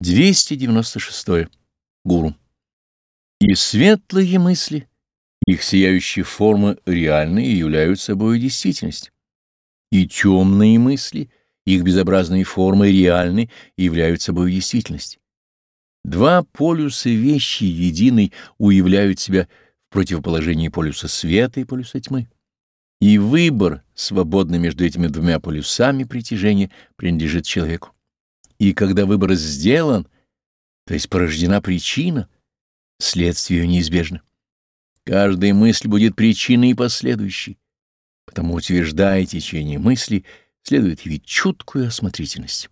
296. Гуру. И светлые мысли, их сияющие формы реальные являются собой действительность. И темные мысли, их безобразные формы реальны являются собой действительность. Два полюса вещи единой уявляют себя в противоположении полюса света и полюса тьмы. И выбор, свободный между этими двумя полюсами притяжения, принадлежит человеку. И когда выбор сделан, то есть порождена причина, следствие неизбежно. Каждая мысль будет причиной и последующей. Потому, утверждая течение мысли, следует явить чуткую осмотрительность.